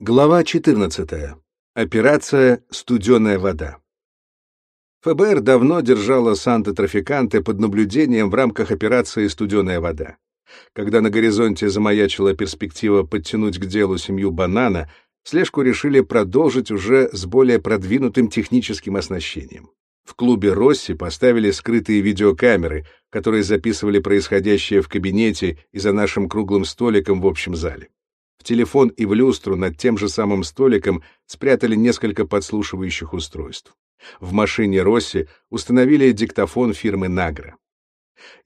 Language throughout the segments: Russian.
Глава 14. Операция «Студеная вода». ФБР давно держала Санта-Трафиканте под наблюдением в рамках операции «Студеная вода». Когда на горизонте замаячила перспектива подтянуть к делу семью Банана, слежку решили продолжить уже с более продвинутым техническим оснащением. В клубе «Росси» поставили скрытые видеокамеры, которые записывали происходящее в кабинете и за нашим круглым столиком в общем зале. В телефон и в люстру над тем же самым столиком спрятали несколько подслушивающих устройств. В машине Росси установили диктофон фирмы «Награ».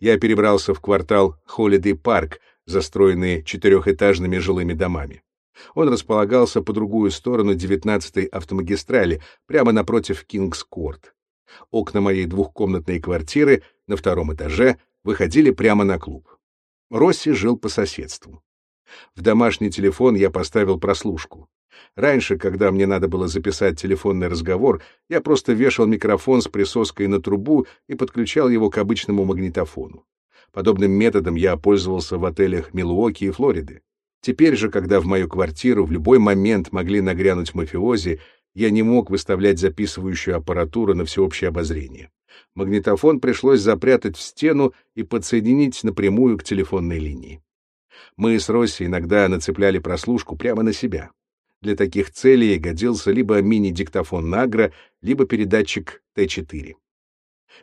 Я перебрался в квартал Холидей Парк, застроенный четырехэтажными жилыми домами. Он располагался по другую сторону 19-й автомагистрали, прямо напротив Кингс-Корт. Окна моей двухкомнатной квартиры на втором этаже выходили прямо на клуб. Росси жил по соседству. В домашний телефон я поставил прослушку. Раньше, когда мне надо было записать телефонный разговор, я просто вешал микрофон с присоской на трубу и подключал его к обычному магнитофону. Подобным методом я пользовался в отелях Милуоки и Флориды. Теперь же, когда в мою квартиру в любой момент могли нагрянуть мафиози, я не мог выставлять записывающую аппаратуру на всеобщее обозрение. Магнитофон пришлось запрятать в стену и подсоединить напрямую к телефонной линии. Мы с Росси иногда нацепляли прослушку прямо на себя. Для таких целей годился либо мини-диктофон Награ, либо передатчик Т4.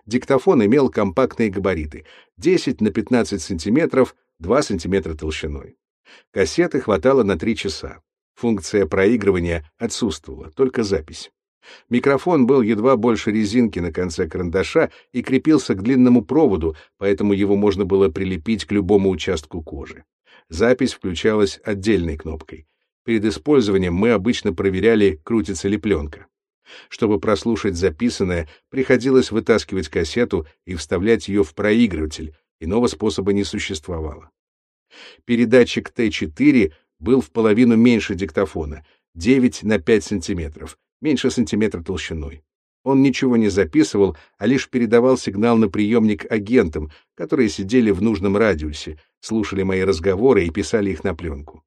Диктофон имел компактные габариты — 10 на 15 сантиметров, 2 сантиметра толщиной. Кассеты хватало на 3 часа. Функция проигрывания отсутствовала, только запись. Микрофон был едва больше резинки на конце карандаша и крепился к длинному проводу, поэтому его можно было прилепить к любому участку кожи. Запись включалась отдельной кнопкой. Перед использованием мы обычно проверяли, крутится ли пленка. Чтобы прослушать записанное, приходилось вытаскивать кассету и вставлять ее в проигрыватель, иного способа не существовало. Передатчик Т4 был в половину меньше диктофона, 9 на 5 сантиметров, меньше сантиметра толщиной. Он ничего не записывал, а лишь передавал сигнал на приемник агентам, которые сидели в нужном радиусе, слушали мои разговоры и писали их на пленку.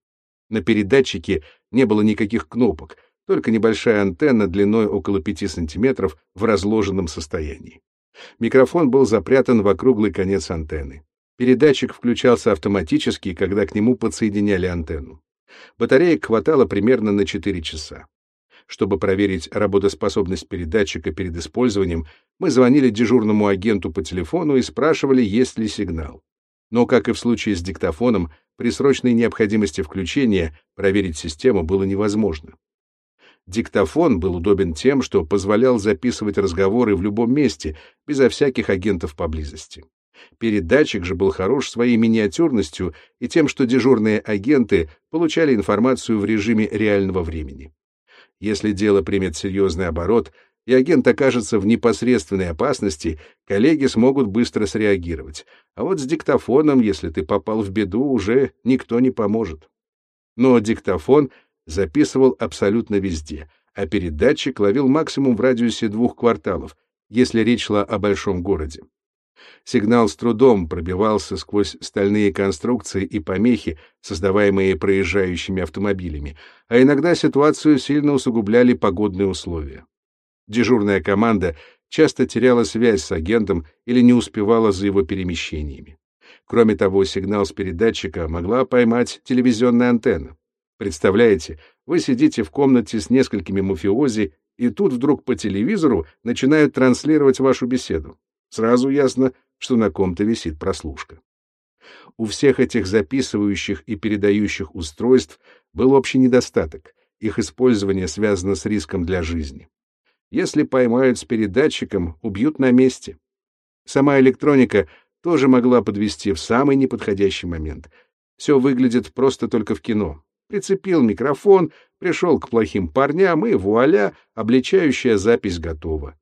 На передатчике не было никаких кнопок, только небольшая антенна длиной около 5 сантиметров в разложенном состоянии. Микрофон был запрятан в округлый конец антенны. Передатчик включался автоматически, когда к нему подсоединяли антенну. Батареек хватало примерно на 4 часа. Чтобы проверить работоспособность передатчика перед использованием, мы звонили дежурному агенту по телефону и спрашивали, есть ли сигнал. Но, как и в случае с диктофоном, при срочной необходимости включения проверить систему было невозможно. Диктофон был удобен тем, что позволял записывать разговоры в любом месте, безо всяких агентов поблизости. Передатчик же был хорош своей миниатюрностью и тем, что дежурные агенты получали информацию в режиме реального времени. Если дело примет серьезный оборот, и агент окажется в непосредственной опасности, коллеги смогут быстро среагировать. А вот с диктофоном, если ты попал в беду, уже никто не поможет. Но диктофон записывал абсолютно везде, а передатчик ловил максимум в радиусе двух кварталов, если речь шла о большом городе. Сигнал с трудом пробивался сквозь стальные конструкции и помехи, создаваемые проезжающими автомобилями, а иногда ситуацию сильно усугубляли погодные условия. Дежурная команда часто теряла связь с агентом или не успевала за его перемещениями. Кроме того, сигнал с передатчика могла поймать телевизионная антенна. Представляете, вы сидите в комнате с несколькими мафиози, и тут вдруг по телевизору начинают транслировать вашу беседу. Сразу ясно, что на ком-то висит прослушка. У всех этих записывающих и передающих устройств был общий недостаток. Их использование связано с риском для жизни. Если поймают с передатчиком, убьют на месте. Сама электроника тоже могла подвести в самый неподходящий момент. Все выглядит просто только в кино. Прицепил микрофон, пришел к плохим парням, и вуаля, обличающая запись готова.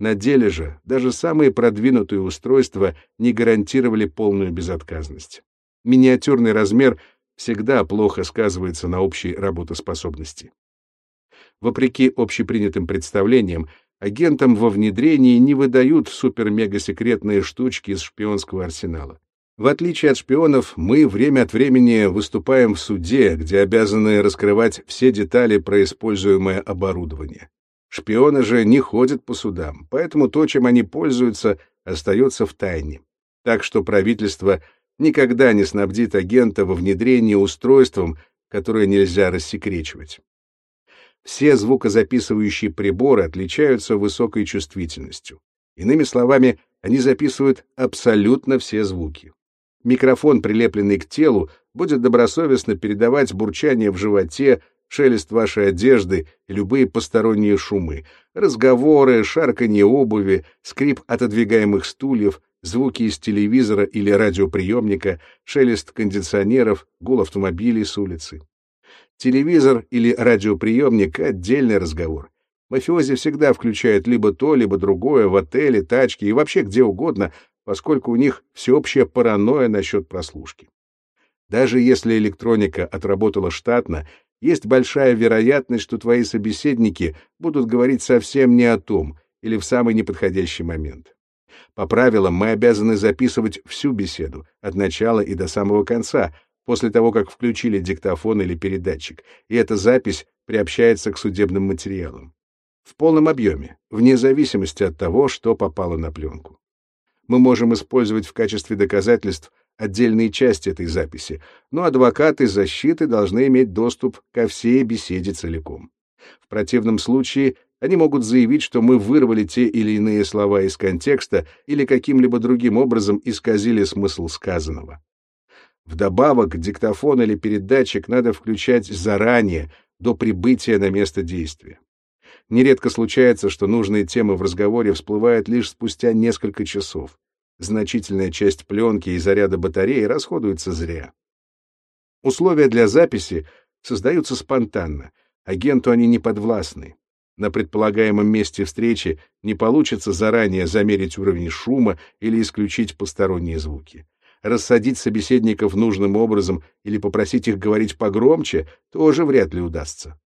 На деле же даже самые продвинутые устройства не гарантировали полную безотказность. Миниатюрный размер всегда плохо сказывается на общей работоспособности. Вопреки общепринятым представлениям, агентам во внедрении не выдают супер-мега-секретные штучки из шпионского арсенала. В отличие от шпионов, мы время от времени выступаем в суде, где обязаны раскрывать все детали про используемое оборудование. Шпионы же не ходят по судам, поэтому то, чем они пользуются, остается в тайне. Так что правительство никогда не снабдит агента во внедрении устройством, которое нельзя рассекречивать. Все звукозаписывающие приборы отличаются высокой чувствительностью. Иными словами, они записывают абсолютно все звуки. Микрофон, прилепленный к телу, будет добросовестно передавать бурчание в животе, шелест вашей одежды и любые посторонние шумы, разговоры, шарканье обуви, скрип отодвигаемых стульев, звуки из телевизора или радиоприемника, шелест кондиционеров, гул автомобилей с улицы. Телевизор или радиоприемник — отдельный разговор. Мафиози всегда включают либо то, либо другое в отеле, тачке и вообще где угодно, поскольку у них всеобщая паранойя насчет прослушки. Даже если электроника отработала штатно, есть большая вероятность, что твои собеседники будут говорить совсем не о том или в самый неподходящий момент. По правилам мы обязаны записывать всю беседу, от начала и до самого конца, после того, как включили диктофон или передатчик, и эта запись приобщается к судебным материалам. В полном объеме, вне зависимости от того, что попало на пленку. Мы можем использовать в качестве доказательств отдельные части этой записи, но адвокаты защиты должны иметь доступ ко всей беседе целиком. В противном случае они могут заявить, что мы вырвали те или иные слова из контекста или каким-либо другим образом исказили смысл сказанного. Вдобавок, диктофон или передатчик надо включать заранее, до прибытия на место действия. Нередко случается, что нужные темы в разговоре всплывают лишь спустя несколько часов. Значительная часть пленки и заряда батареи расходуется зря. Условия для записи создаются спонтанно, агенту они не подвластны. На предполагаемом месте встречи не получится заранее замерить уровень шума или исключить посторонние звуки. Рассадить собеседников нужным образом или попросить их говорить погромче тоже вряд ли удастся.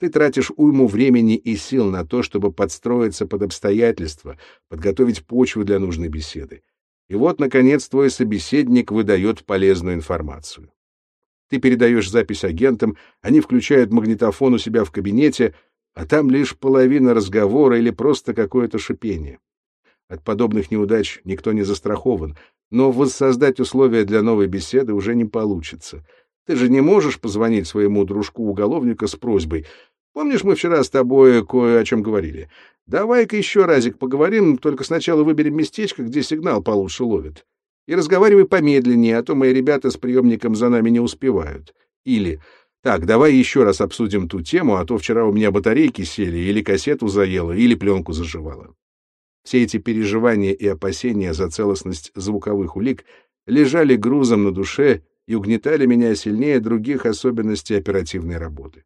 Ты тратишь уйму времени и сил на то, чтобы подстроиться под обстоятельства, подготовить почву для нужной беседы. И вот, наконец, твой собеседник выдает полезную информацию. Ты передаешь запись агентам, они включают магнитофон у себя в кабинете, а там лишь половина разговора или просто какое-то шипение. От подобных неудач никто не застрахован, но воссоздать условия для новой беседы уже не получится. Ты же не можешь позвонить своему дружку-уголовника с просьбой Помнишь, мы вчера с тобой кое о чем говорили? Давай-ка еще разик поговорим, только сначала выберем местечко, где сигнал получше ловит. И разговаривай помедленнее, а то мои ребята с приемником за нами не успевают. Или так, давай еще раз обсудим ту тему, а то вчера у меня батарейки сели, или кассету заело, или пленку заживала. Все эти переживания и опасения за целостность звуковых улик лежали грузом на душе и угнетали меня сильнее других особенностей оперативной работы.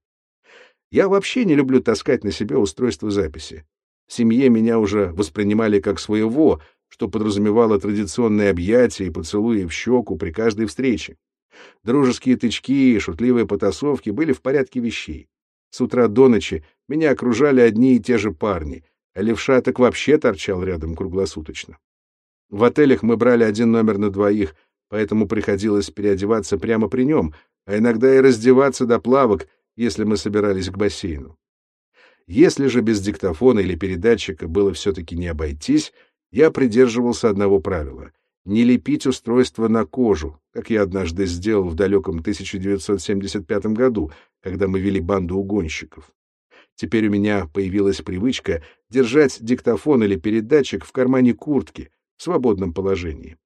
Я вообще не люблю таскать на себе устройство записи. В семье меня уже воспринимали как своего, что подразумевало традиционные объятия и поцелуи в щеку при каждой встрече. Дружеские тычки и шутливые потасовки были в порядке вещей. С утра до ночи меня окружали одни и те же парни, левша так вообще торчал рядом круглосуточно. В отелях мы брали один номер на двоих, поэтому приходилось переодеваться прямо при нем, а иногда и раздеваться до плавок — если мы собирались к бассейну. Если же без диктофона или передатчика было все-таки не обойтись, я придерживался одного правила — не лепить устройство на кожу, как я однажды сделал в далеком 1975 году, когда мы вели банду угонщиков. Теперь у меня появилась привычка держать диктофон или передатчик в кармане куртки в свободном положении.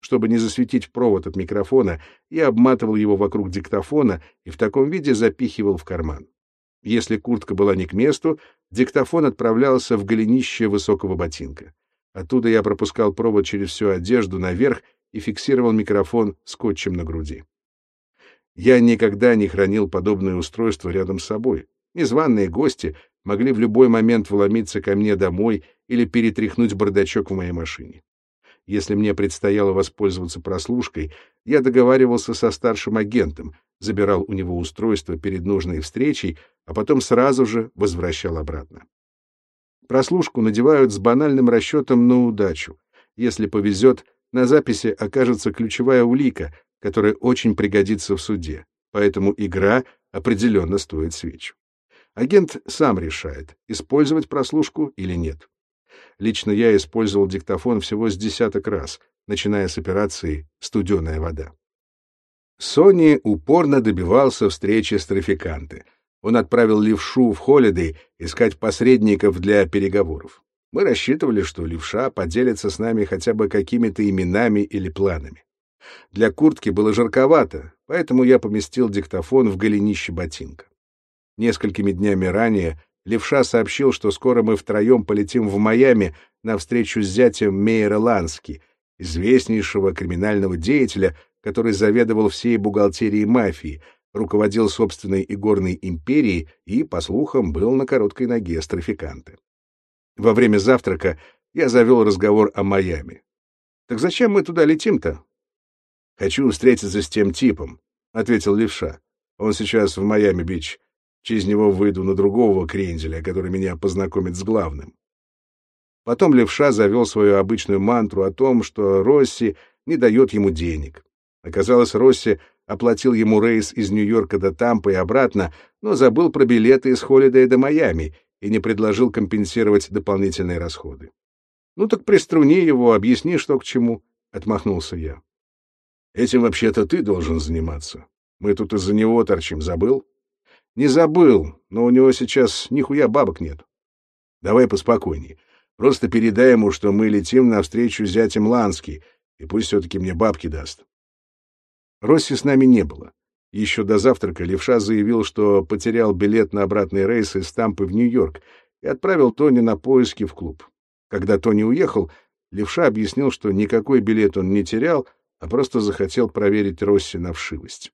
Чтобы не засветить провод от микрофона, я обматывал его вокруг диктофона и в таком виде запихивал в карман. Если куртка была не к месту, диктофон отправлялся в голенище высокого ботинка. Оттуда я пропускал провод через всю одежду наверх и фиксировал микрофон скотчем на груди. Я никогда не хранил подобное устройство рядом с собой. Незваные гости могли в любой момент вломиться ко мне домой или перетряхнуть бардачок в моей машине. Если мне предстояло воспользоваться прослушкой, я договаривался со старшим агентом, забирал у него устройство перед нужной встречей, а потом сразу же возвращал обратно. Прослушку надевают с банальным расчетом на удачу. Если повезет, На записи окажется ключевая улика, которая очень пригодится в суде, поэтому игра определенно стоит свечу. Агент сам решает, использовать прослушку или нет. Лично я использовал диктофон всего с десяток раз, начиная с операции «Студеная вода». Сони упорно добивался встречи с трафиканты. Он отправил левшу в Холидей искать посредников для переговоров. Мы рассчитывали, что левша поделится с нами хотя бы какими-то именами или планами. Для куртки было жарковато, поэтому я поместил диктофон в голенище ботинка. Несколькими днями ранее Левша сообщил, что скоро мы втроем полетим в Майами на встречу с зятем Мейера Лански, известнейшего криминального деятеля, который заведовал всей бухгалтерией мафии, руководил собственной игорной империей и, по слухам, был на короткой ноге с трафиканты. Во время завтрака я завел разговор о Майами. «Так зачем мы туда летим-то?» «Хочу встретиться с тем типом», — ответил Левша. «Он сейчас в Майами-Бич. Через него выйду на другого кренделя, который меня познакомит с главным. Потом левша завел свою обычную мантру о том, что Росси не дает ему денег. Оказалось, Росси оплатил ему рейс из Нью-Йорка до Тампы и обратно, но забыл про билеты из Холидея до Майами и не предложил компенсировать дополнительные расходы. «Ну так приструни его, объясни, что к чему», — отмахнулся я. «Этим вообще-то ты должен заниматься. Мы тут из-за него торчим, забыл?» Не забыл, но у него сейчас нихуя бабок нет. Давай поспокойнее. Просто передай ему, что мы летим навстречу зятем Лански, и пусть все-таки мне бабки даст. Росси с нами не было. Еще до завтрака Левша заявил, что потерял билет на обратный рейс из Тампы в Нью-Йорк и отправил Тони на поиски в клуб. Когда Тони уехал, Левша объяснил, что никакой билет он не терял, а просто захотел проверить Росси на вшивость.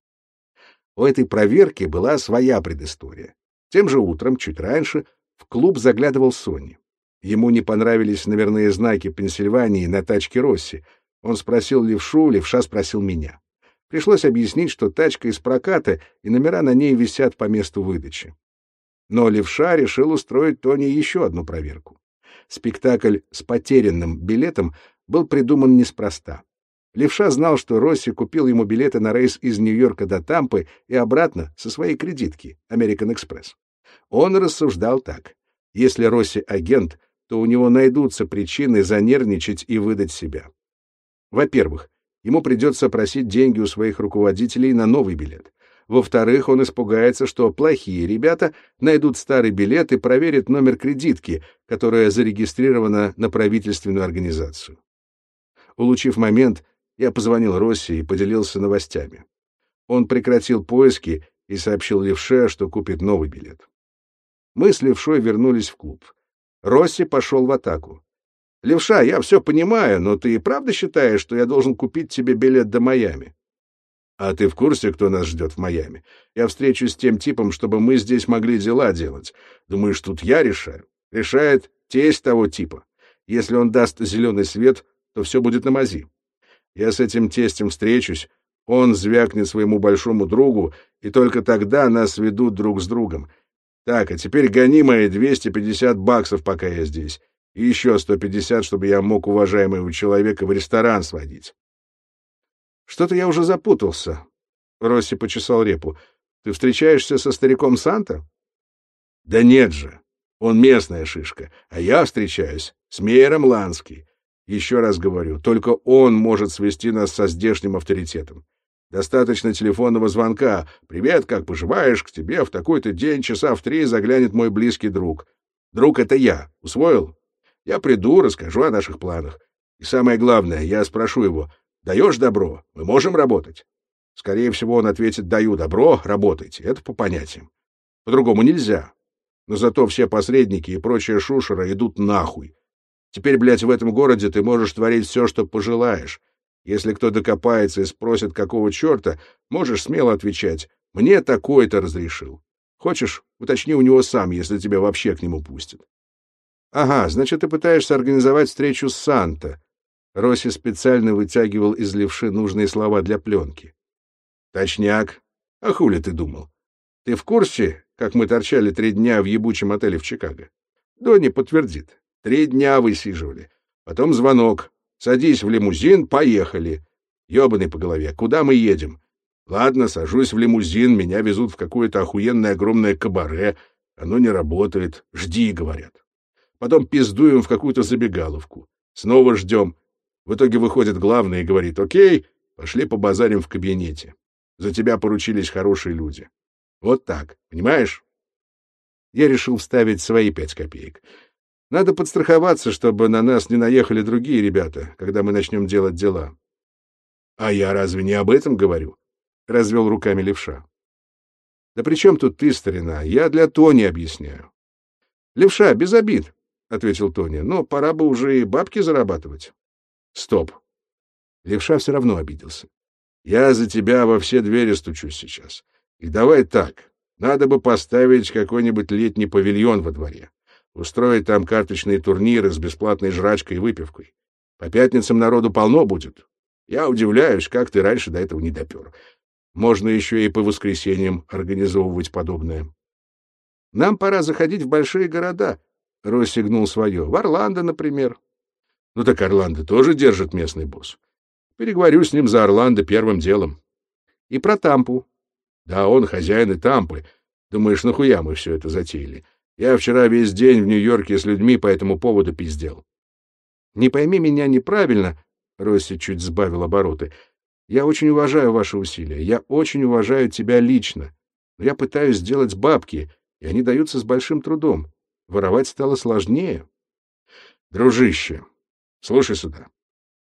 У этой проверки была своя предыстория. Тем же утром, чуть раньше, в клуб заглядывал Сони. Ему не понравились номерные знаки Пенсильвании на тачке Росси. Он спросил левшу, левша спросил меня. Пришлось объяснить, что тачка из проката, и номера на ней висят по месту выдачи. Но левша решил устроить Тони еще одну проверку. Спектакль с потерянным билетом был придуман неспроста. Левша знал, что Росси купил ему билеты на рейс из Нью-Йорка до Тампы и обратно со своей кредитки American Express. Он рассуждал так. Если Росси агент, то у него найдутся причины занервничать и выдать себя. Во-первых, ему придется просить деньги у своих руководителей на новый билет. Во-вторых, он испугается, что плохие ребята найдут старый билет и проверят номер кредитки, которая зарегистрирована на правительственную организацию. Улучив момент, я позвонил Росси и поделился новостями. Он прекратил поиски и сообщил Левше, что купит новый билет. Мы с Левшой вернулись в клуб. Росси пошел в атаку. «Левша, я все понимаю, но ты и правда считаешь, что я должен купить тебе билет до Майами?» «А ты в курсе, кто нас ждет в Майами? Я встречусь с тем типом, чтобы мы здесь могли дела делать. Думаешь, тут я решаю? Решает тесть того типа. Если он даст зеленый свет, то все будет на мази. Я с этим тестем встречусь, он звякнет своему большому другу, и только тогда нас ведут друг с другом. Так, а теперь гони мои 250 баксов, пока я здесь. И еще 150, чтобы я мог уважаемого человека в ресторан сводить. Что-то я уже запутался. Росси почесал репу. Ты встречаешься со стариком Санта? Да нет же. Он местная шишка, а я встречаюсь с Мейером Лански. Еще раз говорю, только он может свести нас со здешним авторитетом. Достаточно телефонного звонка. «Привет, как поживаешь? К тебе в такой-то день часа в три заглянет мой близкий друг». Друг — это я. Усвоил? Я приду, расскажу о наших планах. И самое главное, я спрошу его, даешь добро? Мы можем работать? Скорее всего, он ответит, даю добро, работайте. Это по понятиям. По-другому нельзя. Но зато все посредники и прочая шушера идут нахуй. Теперь, блядь, в этом городе ты можешь творить все, что пожелаешь. Если кто докопается и спросит, какого черта, можешь смело отвечать. Мне такой-то разрешил. Хочешь, уточни у него сам, если тебя вообще к нему пустят. Ага, значит, ты пытаешься организовать встречу с Санта. Росси специально вытягивал из левши нужные слова для пленки. Точняк. А хули ты думал? Ты в курсе, как мы торчали три дня в ебучем отеле в Чикаго? Донни подтвердит. Три дня высиживали. Потом звонок. Садись в лимузин, поехали. Ёбаный по голове, куда мы едем? Ладно, сажусь в лимузин, меня везут в какое-то охуенное огромное кабаре. Оно не работает. Жди, говорят. Потом пиздуем в какую-то забегаловку. Снова ждем. В итоге выходит главный и говорит, окей, пошли побазарим в кабинете. За тебя поручились хорошие люди. Вот так, понимаешь? Я решил вставить свои пять копеек. Надо подстраховаться, чтобы на нас не наехали другие ребята, когда мы начнем делать дела. — А я разве не об этом говорю? — развел руками левша. — Да при чем тут ты, старина? Я для Тони объясняю. — Левша, без обид, — ответил Тони, — но пора бы уже и бабки зарабатывать. — Стоп. Левша все равно обиделся. — Я за тебя во все двери стучусь сейчас. И давай так, надо бы поставить какой-нибудь летний павильон во дворе устроить там карточные турниры с бесплатной жрачкой и выпивкой. По пятницам народу полно будет. Я удивляюсь, как ты раньше до этого не допер. Можно еще и по воскресеньям организовывать подобное. Нам пора заходить в большие города, — Росси гнул свое. В Орландо, например. Ну так Орландо тоже держит местный босс. Переговорю с ним за Орландо первым делом. И про Тампу. Да, он хозяин и Тампы. Думаешь, нахуя мы все это затеяли? Я вчера весь день в Нью-Йорке с людьми по этому поводу пиздел. Не пойми меня неправильно, Росси чуть сбавил обороты. Я очень уважаю ваши усилия. Я очень уважаю тебя лично. Но я пытаюсь сделать бабки, и они даются с большим трудом. Воровать стало сложнее. Дружище, слушай сюда.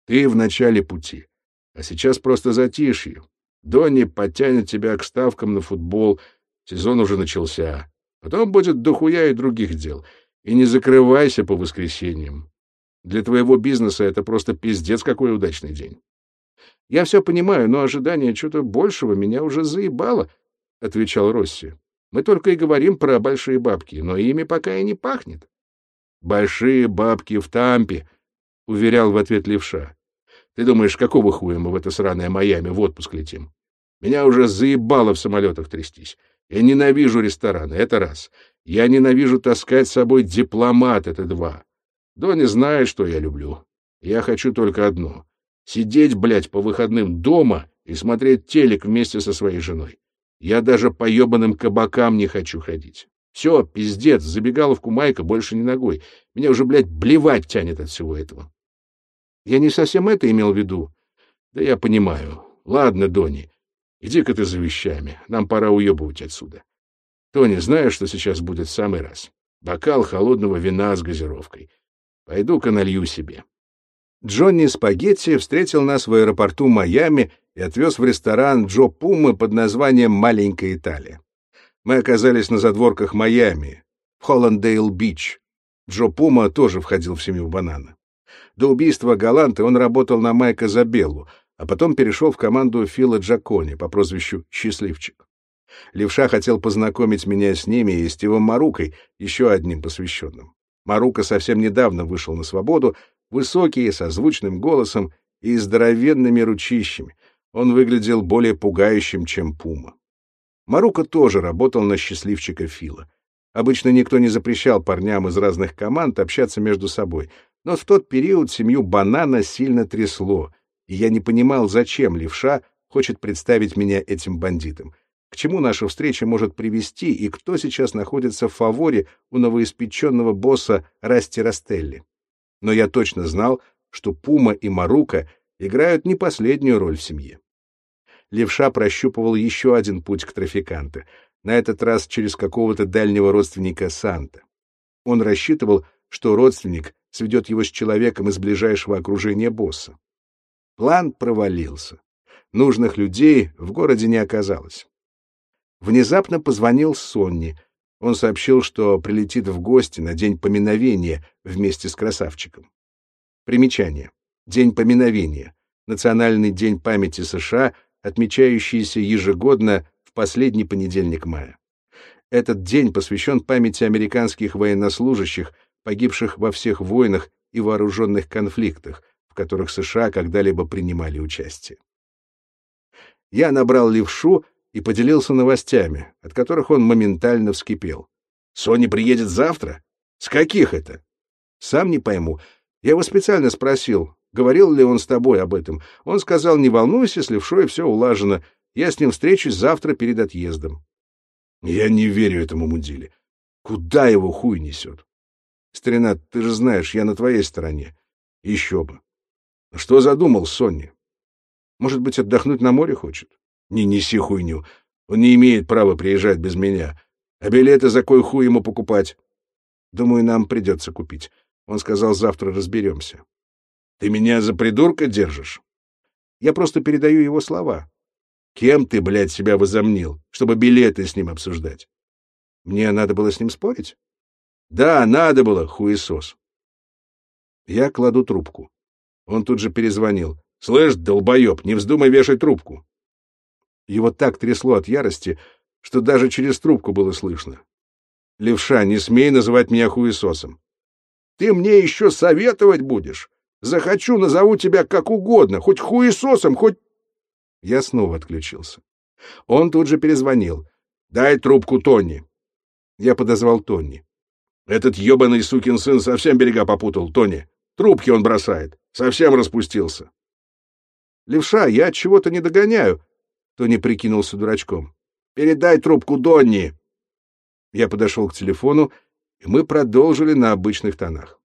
Ты в начале пути, а сейчас просто затишье. Донни подтянет тебя к ставкам на футбол. Сезон уже начался. Потом будет дохуя и других дел. И не закрывайся по воскресеньям. Для твоего бизнеса это просто пиздец какой удачный день. — Я все понимаю, но ожидание чего-то большего меня уже заебало, — отвечал Росси. — Мы только и говорим про большие бабки, но ими пока и не пахнет. — Большие бабки в Тампе, — уверял в ответ левша. — Ты думаешь, какого хуя мы в это сраное Майами в отпуск летим? Меня уже заебало в самолетах трястись. Я ненавижу рестораны, это раз. Я ненавижу таскать с собой дипломат, это два. Доня знает, что я люблю. Я хочу только одно — сидеть, блядь, по выходным дома и смотреть телек вместе со своей женой. Я даже по ебаным кабакам не хочу ходить. Все, пиздец, забегаловку Майка больше не ногой. Меня уже, блядь, блевать тянет от всего этого. Я не совсем это имел в виду. Да я понимаю. Ладно, Дони, Иди-ка ты за вещами, нам пора уебывать отсюда. Тони, знаешь, что сейчас будет в самый раз? Бокал холодного вина с газировкой. Пойду-ка налью себе. Джонни Спагетти встретил нас в аэропорту Майами и отвез в ресторан Джо Пумы под названием «Маленькая Италия». Мы оказались на задворках Майами, в Холландейл-Бич. Джо Пума тоже входил в семью Бонанно. До убийства Галанте он работал на Майка Забеллу, а потом перешел в команду Фила Джакони по прозвищу «Счастливчик». Левша хотел познакомить меня с ними и Стивом Марукой, еще одним посвященным. Марука совсем недавно вышел на свободу, высокий, со звучным голосом и здоровенными ручищами. Он выглядел более пугающим, чем Пума. Марука тоже работал на счастливчика Фила. Обычно никто не запрещал парням из разных команд общаться между собой, но в тот период семью Банана сильно трясло — и я не понимал, зачем левша хочет представить меня этим бандитам. К чему наша встреча может привести и кто сейчас находится в фаворе у новоиспеченного босса Расти Растелли. Но я точно знал, что Пума и Марука играют не последнюю роль в семье. Левша прощупывал еще один путь к трафиканте, на этот раз через какого-то дальнего родственника Санта. Он рассчитывал, что родственник сведет его с человеком из ближайшего окружения босса. План провалился. Нужных людей в городе не оказалось. Внезапно позвонил Сонни. Он сообщил, что прилетит в гости на день поминовения вместе с красавчиком. Примечание. День поминовения. Национальный день памяти США, отмечающийся ежегодно в последний понедельник мая. Этот день посвящен памяти американских военнослужащих, погибших во всех войнах и вооруженных конфликтах, в которых США когда-либо принимали участие. Я набрал левшу и поделился новостями, от которых он моментально вскипел. «Соня приедет завтра? С каких это?» «Сам не пойму. Я его специально спросил. Говорил ли он с тобой об этом? Он сказал, не волнуйся, с левшой все улажено. Я с ним встречусь завтра перед отъездом. Я не верю этому мудиле. Куда его хуй несет? Старина, ты же знаешь, я на твоей стороне. Еще бы. Что задумал Сонни? Может быть, отдохнуть на море хочет? Не неси хуйню. Он не имеет права приезжать без меня. А билеты за кой хуй ему покупать? Думаю, нам придется купить. Он сказал, завтра разберемся. Ты меня за придурка держишь? Я просто передаю его слова. Кем ты, блядь, себя возомнил, чтобы билеты с ним обсуждать? Мне надо было с ним спорить? Да, надо было, хуесос. Я кладу трубку. Он тут же перезвонил. «Слышь, долбоеб, не вздумай вешать трубку!» Его так трясло от ярости, что даже через трубку было слышно. «Левша, не смей называть меня хуесосом!» «Ты мне еще советовать будешь? Захочу, назову тебя как угодно, хоть хуесосом, хоть...» Я снова отключился. Он тут же перезвонил. «Дай трубку Тони!» Я подозвал Тони. «Этот ебаный сукин сын совсем берега попутал, Тони. Трубки он бросает. Совсем распустился. Левша, я чего-то не догоняю. Тони прикинулся дурачком. Передай трубку Донни. Я подошел к телефону, и мы продолжили на обычных тонах.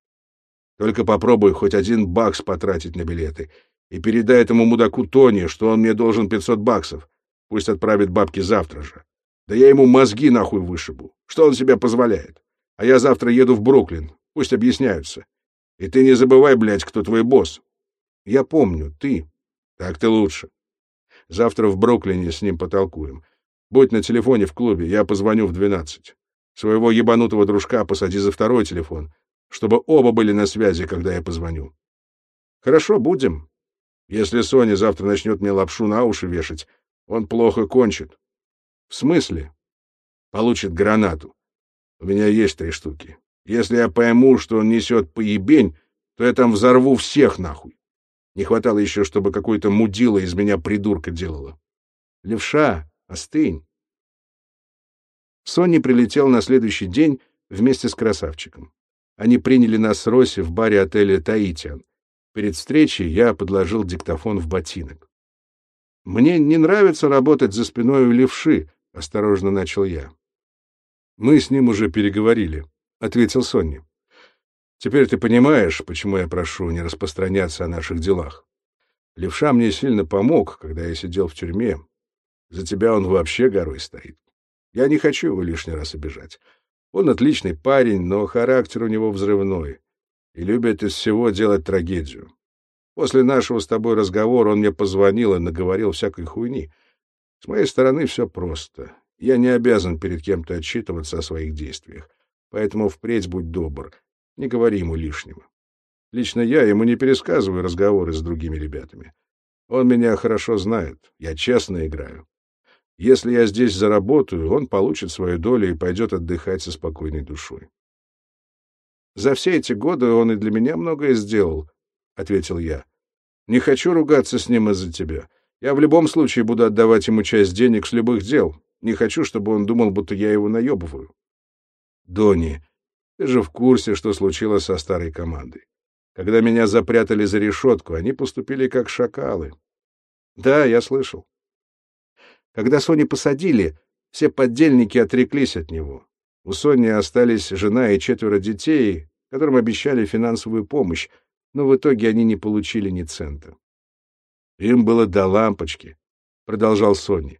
Только попробуй хоть один бакс потратить на билеты. И передай этому мудаку Тони, что он мне должен 500 баксов. Пусть отправит бабки завтра же. Да я ему мозги нахуй вышибу. Что он себе позволяет? А я завтра еду в Бруклин. Пусть объясняются. И ты не забывай, блядь, кто твой босс. Я помню, ты. Так ты лучше. Завтра в Бруклине с ним потолкуем. Будь на телефоне в клубе, я позвоню в двенадцать. Своего ебанутого дружка посади за второй телефон, чтобы оба были на связи, когда я позвоню. Хорошо, будем. Если Соня завтра начнет мне лапшу на уши вешать, он плохо кончит. В смысле? Получит гранату. У меня есть три штуки. Если я пойму, что он несет поебень, то я там взорву всех нахуй. Не хватало еще, чтобы какой-то мудила из меня придурка делала. Левша, остынь. Сонни прилетел на следующий день вместе с красавчиком. Они приняли нас с Роси в баре отеля «Таитиан». Перед встречей я подложил диктофон в ботинок. «Мне не нравится работать за спиной у левши», — осторожно начал я. Мы с ним уже переговорили. — ответил Сонни. «Теперь ты понимаешь, почему я прошу не распространяться о наших делах. Левша мне сильно помог, когда я сидел в тюрьме. За тебя он вообще горой стоит. Я не хочу его лишний раз обижать. Он отличный парень, но характер у него взрывной и любит из всего делать трагедию. После нашего с тобой разговора он мне позвонил и наговорил всякой хуйни. С моей стороны все просто. Я не обязан перед кем-то отчитываться о своих действиях. Поэтому впредь будь добр, не говори ему лишнего. Лично я ему не пересказываю разговоры с другими ребятами. Он меня хорошо знает, я честно играю. Если я здесь заработаю, он получит свою долю и пойдет отдыхать со спокойной душой. За все эти годы он и для меня многое сделал, — ответил я. Не хочу ругаться с ним из-за тебя. Я в любом случае буду отдавать ему часть денег с любых дел. Не хочу, чтобы он думал, будто я его наебываю. Дони, ты же в курсе, что случилось со старой командой. Когда меня запрятали за решетку, они поступили как шакалы. Да, я слышал. Когда Сони посадили, все поддельники отреклись от него. У Сони остались жена и четверо детей, которым обещали финансовую помощь, но в итоге они не получили ни цента. Им было до лампочки, — продолжал Сони.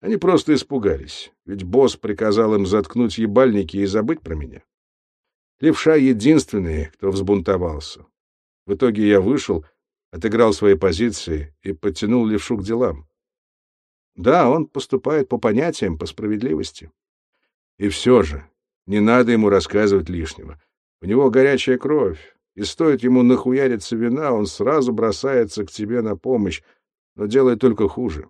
Они просто испугались, ведь босс приказал им заткнуть ебальники и забыть про меня. Левша единственный, кто взбунтовался. В итоге я вышел, отыграл свои позиции и подтянул левшу к делам. Да, он поступает по понятиям, по справедливости. И все же, не надо ему рассказывать лишнего. У него горячая кровь, и стоит ему нахуяриться вина, он сразу бросается к тебе на помощь, но делает только хуже.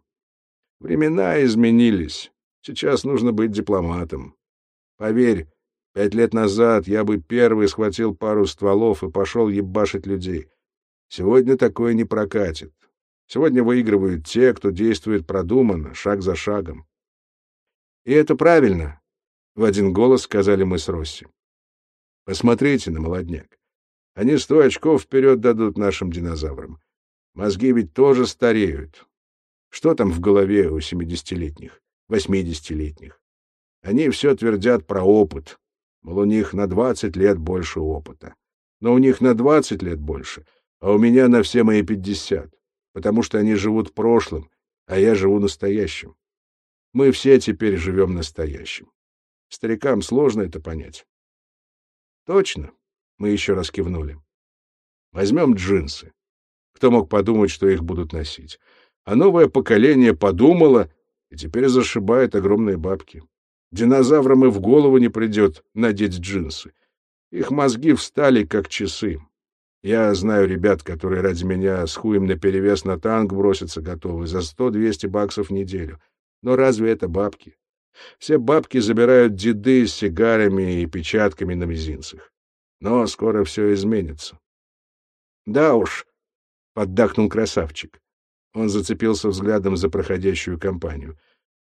Времена изменились. Сейчас нужно быть дипломатом. Поверь, пять лет назад я бы первый схватил пару стволов и пошел ебашить людей. Сегодня такое не прокатит. Сегодня выигрывают те, кто действует продуманно, шаг за шагом. И это правильно, — в один голос сказали мы с Росси. Посмотрите на молодняк. Они сто очков вперед дадут нашим динозаврам. Мозги ведь тоже стареют. Что там в голове у семидесятилетних, восьмидесятилетних? Они все твердят про опыт, мол, у них на двадцать лет больше опыта. Но у них на двадцать лет больше, а у меня на все мои пятьдесят, потому что они живут прошлым, а я живу настоящим. Мы все теперь живем настоящим. Старикам сложно это понять. Точно, мы еще раз кивнули. Возьмем джинсы. Кто мог подумать, что их будут носить? А новое поколение подумало и теперь зашибает огромные бабки. Динозаврам и в голову не придет надеть джинсы. Их мозги встали, как часы. Я знаю ребят, которые ради меня с хуем наперевес на танк бросятся готовы за сто-двести баксов в неделю. Но разве это бабки? Все бабки забирают деды с сигарами и печатками на мизинцах. Но скоро все изменится. Да уж, поддакнул красавчик. Он зацепился взглядом за проходящую компанию.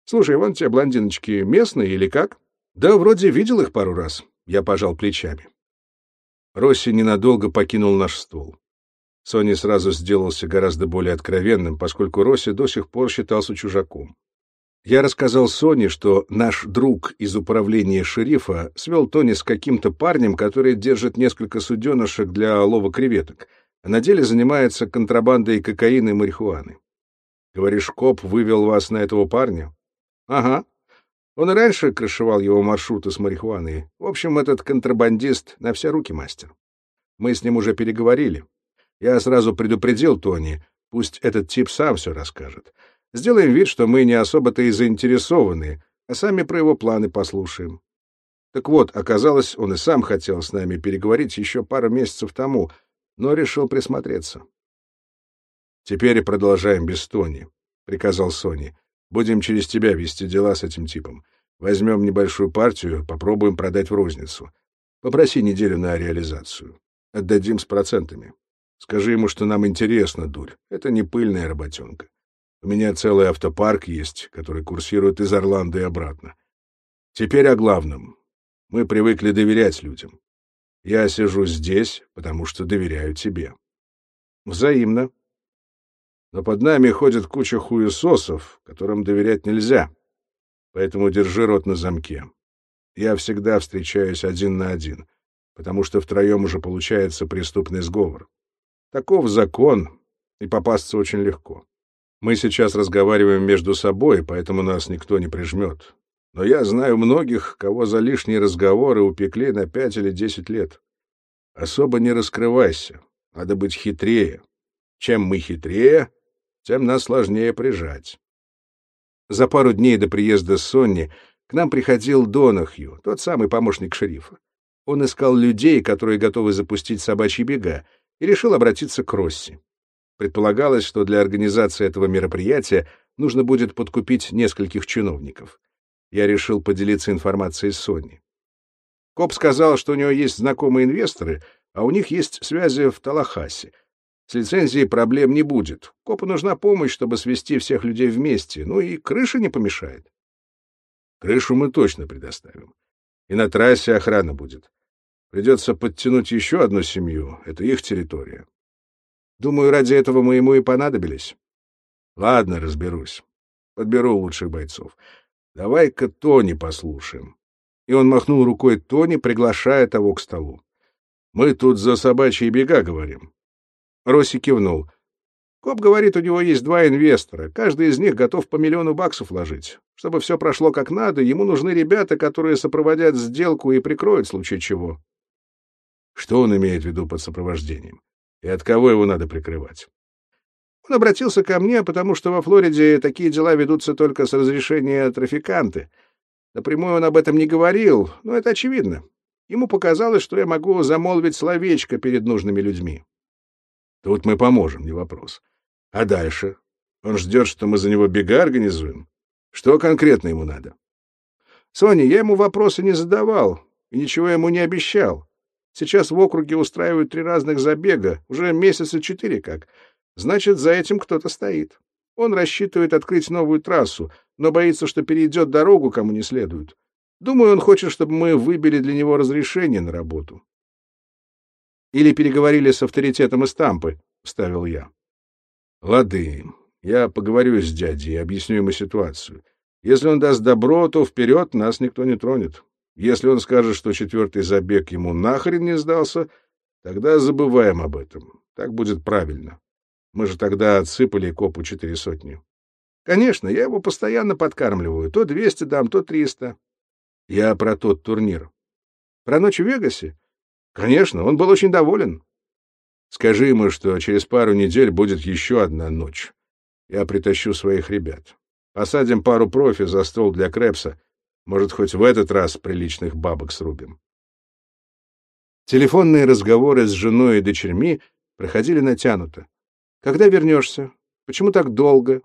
Слушай, вон те блондиночки местные или как? Да, вроде видел их пару раз. Я пожал плечами. Росси ненадолго покинул наш стол. Сони сразу сделался гораздо более откровенным, поскольку Росси до сих пор считался чужаком. Я рассказал Соне, что наш друг из управления шерифа свел Тони с каким-то парнем, который держит несколько суденышек для лова креветок, а на деле занимается контрабандой кокаина и марихуаны. Говоришь, коп вывел вас на этого парня? Ага. Он и раньше крышевал его маршруты с марихуаной. В общем, этот контрабандист на все руки мастер. Мы с ним уже переговорили. Я сразу предупредил Тони, пусть этот тип сам все расскажет. Сделаем вид, что мы не особо-то и заинтересованы, а сами про его планы послушаем. Так вот, оказалось, он и сам хотел с нами переговорить еще пару месяцев тому, но решил присмотреться. «Теперь продолжаем без Тони», — приказал Сони. «Будем через тебя вести дела с этим типом. Возьмем небольшую партию, попробуем продать в розницу. Попроси неделю на реализацию. Отдадим с процентами. Скажи ему, что нам интересно, дурь. Это не пыльная работенка. У меня целый автопарк есть, который курсирует из Орландо и обратно. Теперь о главном. Мы привыкли доверять людям. Я сижу здесь, потому что доверяю тебе. Взаимно. Но под нами ходит куча хуесосов, которым доверять нельзя. Поэтому держи рот на замке. Я всегда встречаюсь один на один, потому что втроем уже получается преступный сговор. Таков закон, и попасться очень легко. Мы сейчас разговариваем между собой, поэтому нас никто не прижмет. Но я знаю многих, кого за лишние разговоры упекли на пять или десять лет. Особо не раскрывайся, надо быть хитрее. Чем мы хитрее, тем нас сложнее прижать. За пару дней до приезда Сонни к нам приходил Донахью, тот самый помощник шерифа. Он искал людей, которые готовы запустить собачьи бега, и решил обратиться к Росси. Предполагалось, что для организации этого мероприятия нужно будет подкупить нескольких чиновников. Я решил поделиться информацией с Соней. Коп сказал, что у него есть знакомые инвесторы, а у них есть связи в Талахасе. С лицензией проблем не будет. Копу нужна помощь, чтобы свести всех людей вместе. Ну и крыша не помешает. Крышу мы точно предоставим. И на трассе охрана будет. Придется подтянуть еще одну семью. Это их территория. Думаю, ради этого мы ему и понадобились. Ладно, разберусь. Подберу лучших бойцов. Давай-ка Тони послушаем. И он махнул рукой Тони, приглашая того к столу. Мы тут за собачьи бега говорим. Росси кивнул. Коп говорит, у него есть два инвестора. Каждый из них готов по миллиону баксов вложить. Чтобы все прошло как надо, ему нужны ребята, которые сопроводят сделку и прикроют в случае чего. Что он имеет в виду под сопровождением? И от кого его надо прикрывать? Он обратился ко мне, потому что во Флориде такие дела ведутся только с разрешения трафиканты. Напрямую он об этом не говорил, но это очевидно. Ему показалось, что я могу замолвить словечко перед нужными людьми. Тут мы поможем, не вопрос. А дальше? Он ждет, что мы за него бега организуем? Что конкретно ему надо? Соня, я ему вопросы не задавал и ничего ему не обещал. Сейчас в округе устраивают три разных забега, уже месяца четыре как. Значит, за этим кто-то стоит. Он рассчитывает открыть новую трассу, но боится, что перейдет дорогу, кому не следует. Думаю, он хочет, чтобы мы выбили для него разрешение на работу. Или переговорили с авторитетом из Тампы, — вставил я. — Лады, я поговорю с дядей и объясню ему ситуацию. Если он даст добро, то вперед нас никто не тронет. Если он скажет, что четвертый забег ему нахрен не сдался, тогда забываем об этом. Так будет правильно. Мы же тогда отсыпали копу четыре сотни. Конечно, я его постоянно подкармливаю. То двести дам, то триста. Я про тот турнир. Про ночь в Вегасе? Конечно, он был очень доволен. Скажи ему, что через пару недель будет еще одна ночь. Я притащу своих ребят. Посадим пару профи за стол для Крепса. Может, хоть в этот раз приличных бабок срубим. Телефонные разговоры с женой и дочерьми проходили натянуто. «Когда вернешься? Почему так долго?»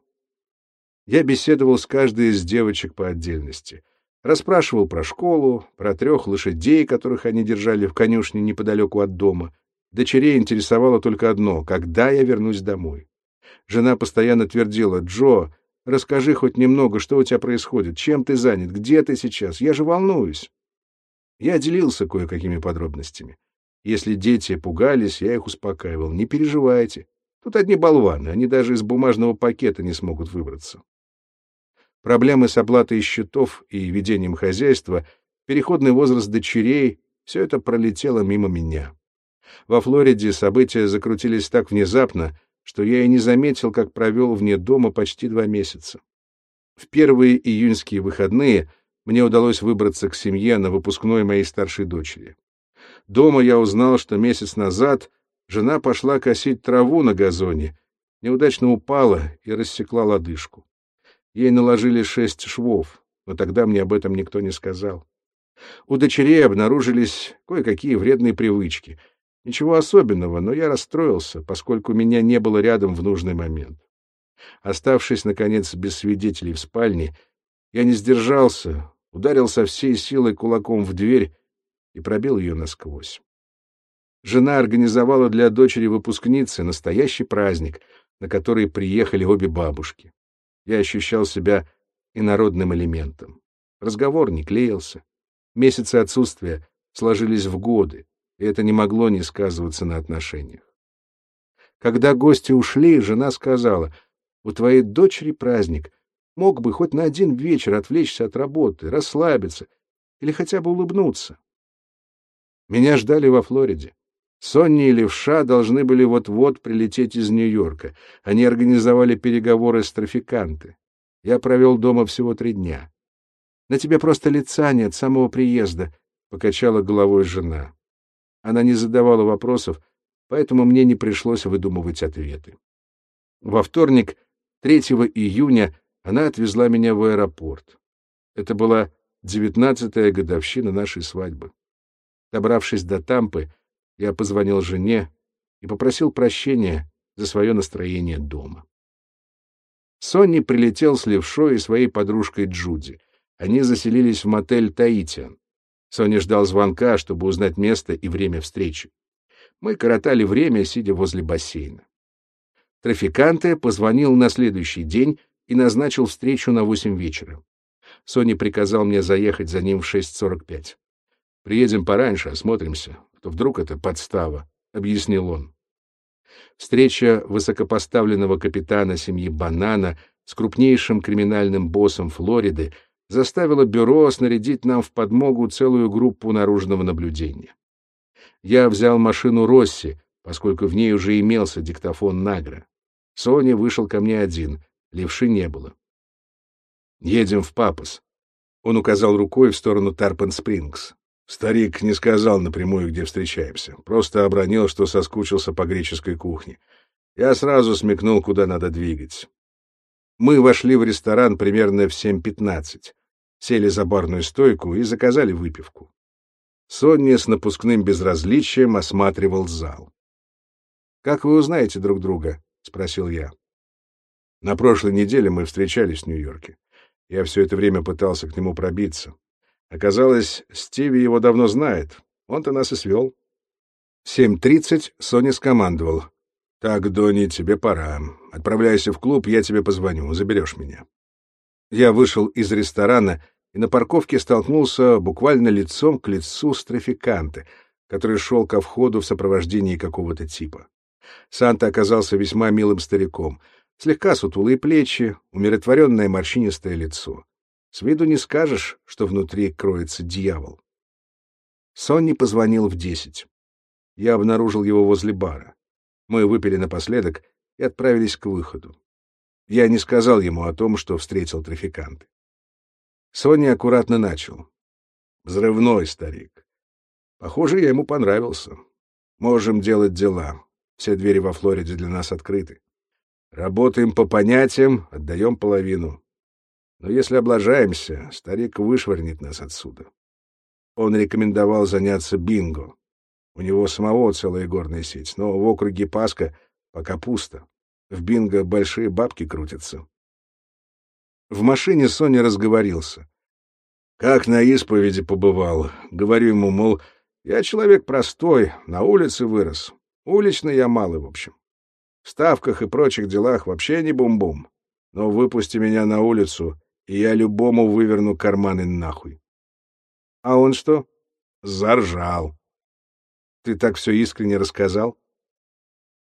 Я беседовал с каждой из девочек по отдельности. Расспрашивал про школу, про трех лошадей, которых они держали в конюшне неподалеку от дома. Дочерей интересовало только одно — когда я вернусь домой. Жена постоянно твердила, «Джо, расскажи хоть немного, что у тебя происходит, чем ты занят, где ты сейчас, я же волнуюсь». Я делился кое-какими подробностями. Если дети пугались, я их успокаивал. Не переживайте. Тут одни болваны, они даже из бумажного пакета не смогут выбраться. Проблемы с оплатой счетов и ведением хозяйства, переходный возраст дочерей — все это пролетело мимо меня. Во Флориде события закрутились так внезапно, что я и не заметил, как провел вне дома почти два месяца. В первые июньские выходные мне удалось выбраться к семье на выпускной моей старшей дочери. Дома я узнал, что месяц назад жена пошла косить траву на газоне, неудачно упала и рассекла лодыжку. Ей наложили шесть швов, но тогда мне об этом никто не сказал. У дочерей обнаружились кое-какие вредные привычки — Ничего особенного, но я расстроился, поскольку меня не было рядом в нужный момент. Оставшись, наконец, без свидетелей в спальне, я не сдержался, ударил со всей силой кулаком в дверь и пробил ее насквозь. Жена организовала для дочери-выпускницы настоящий праздник, на который приехали обе бабушки. Я ощущал себя инородным элементом. Разговор не клеился. Месяцы отсутствия сложились в годы и это не могло не сказываться на отношениях. Когда гости ушли, жена сказала, «У твоей дочери праздник. Мог бы хоть на один вечер отвлечься от работы, расслабиться или хотя бы улыбнуться». Меня ждали во Флориде. Сонни и Левша должны были вот-вот прилететь из Нью-Йорка. Они организовали переговоры с трафиканты. Я провел дома всего три дня. — На тебе просто лица нет самого приезда, — покачала головой жена. Она не задавала вопросов, поэтому мне не пришлось выдумывать ответы. Во вторник, 3 июня, она отвезла меня в аэропорт. Это была девятнадцатая годовщина нашей свадьбы. Добравшись до Тампы, я позвонил жене и попросил прощения за свое настроение дома. Сонни прилетел с левшой и своей подружкой Джуди. Они заселились в мотель «Таитиан». Соня ждал звонка, чтобы узнать место и время встречи. Мы коротали время, сидя возле бассейна. Трафиканте позвонил на следующий день и назначил встречу на 8 вечера. Соня приказал мне заехать за ним в 6.45. «Приедем пораньше, осмотримся, то вдруг это подстава», — объяснил он. Встреча высокопоставленного капитана семьи Банана с крупнейшим криминальным боссом Флориды — заставило бюро снарядить нам в подмогу целую группу наружного наблюдения. Я взял машину Росси, поскольку в ней уже имелся диктофон Награ. Соня вышел ко мне один, левши не было. «Едем в Папас». Он указал рукой в сторону Тарпен-Спрингс. Старик не сказал напрямую, где встречаемся. Просто обронил, что соскучился по греческой кухне. Я сразу смекнул, куда надо двигать. Мы вошли в ресторан примерно в 7.15 сели за барную стойку и заказали выпивку. Сонни с напускным безразличием осматривал зал. «Как вы узнаете друг друга?» — спросил я. На прошлой неделе мы встречались в Нью-Йорке. Я все это время пытался к нему пробиться. Оказалось, Стиви его давно знает. Он-то нас и свел. В 7.30 Соня скомандовал. «Так, Донни, тебе пора. Отправляйся в клуб, я тебе позвоню. Заберешь меня». Я вышел из ресторана и на парковке столкнулся буквально лицом к лицу с трафиканты. который шел ко входу в сопровождении какого-то типа. Санта оказался весьма милым стариком, слегка сутулые плечи, умиротворенное морщинистое лицо. С виду не скажешь, что внутри кроется дьявол. Сонни позвонил в десять. Я обнаружил его возле бара. Мы выпили напоследок и отправились к выходу. Я не сказал ему о том, что встретил трафиканты. Сонни аккуратно начал. Взрывной старик. Похоже, я ему понравился. Можем делать дела. Все двери во Флориде для нас открыты. Работаем по понятиям, отдаем половину. Но если облажаемся, старик вышвырнет нас отсюда. Он рекомендовал заняться бинго. У него самого целая горная сеть, но в округе Паска пока пусто. В бинго большие бабки крутятся. В машине Соня разговорился. Как на исповеди побывал. Говорю ему, мол, я человек простой, на улице вырос. Уличный я малый, в общем. В ставках и прочих делах вообще не бум-бум. Но выпусти меня на улицу, я любому выверну карманы нахуй. А он что? Заржал. Ты так все искренне рассказал?